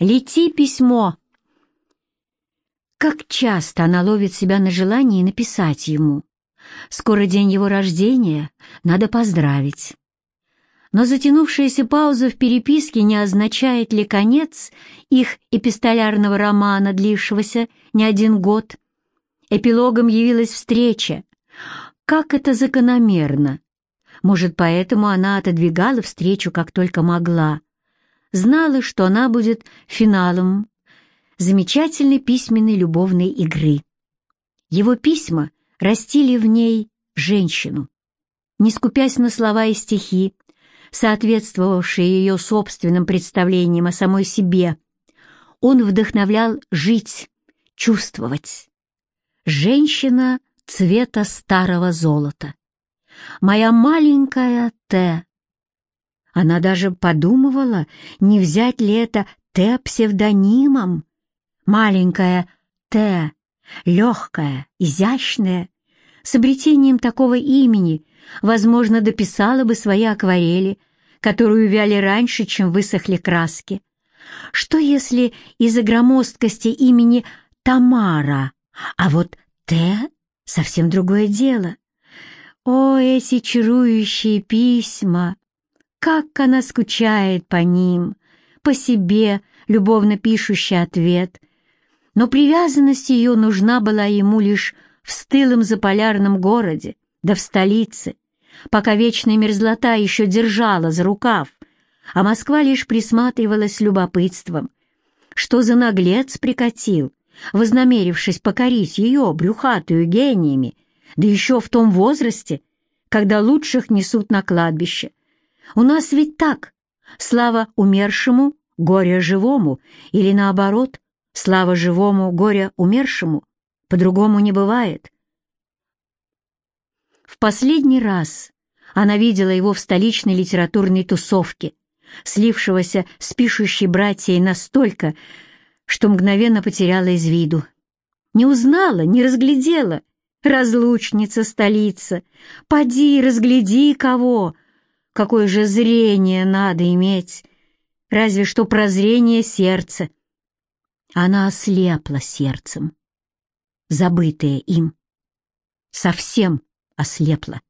Лети, письмо!» Как часто она ловит себя на желании написать ему. Скоро день его рождения, надо поздравить. Но затянувшаяся пауза в переписке не означает ли конец их эпистолярного романа, длившегося не один год? Эпилогом явилась встреча. Как это закономерно! Может, поэтому она отодвигала встречу как только могла. Знала, что она будет финалом замечательной письменной любовной игры. Его письма растили в ней женщину. Не скупясь на слова и стихи, соответствовавшие ее собственным представлениям о самой себе, он вдохновлял жить, чувствовать. Женщина цвета старого золота. Моя маленькая Т. Она даже подумывала, не взять ли это Т псевдонимом. Маленькая Т, легкая, изящная, с обретением такого имени, возможно, дописала бы свои акварели, которые увяли раньше, чем высохли краски. Что если из-за громоздкости имени Тамара, а вот Т — совсем другое дело? О, эти чарующие письма! Как она скучает по ним, по себе, любовно пишущий ответ. Но привязанность ее нужна была ему лишь в стылом заполярном городе, да в столице, пока вечная мерзлота еще держала за рукав, а Москва лишь присматривалась любопытством. Что за наглец прикатил, вознамерившись покорить ее, брюхатую гениями, да еще в том возрасте, когда лучших несут на кладбище. У нас ведь так, слава умершему, горе живому, или наоборот, слава живому, горе умершему, по-другому не бывает. В последний раз она видела его в столичной литературной тусовке, слившегося с пишущей братьей настолько, что мгновенно потеряла из виду. Не узнала, не разглядела. Разлучница столица. Поди, разгляди кого. Какое же зрение надо иметь. Разве что прозрение сердца. Она ослепла сердцем, забытая им. Совсем ослепла.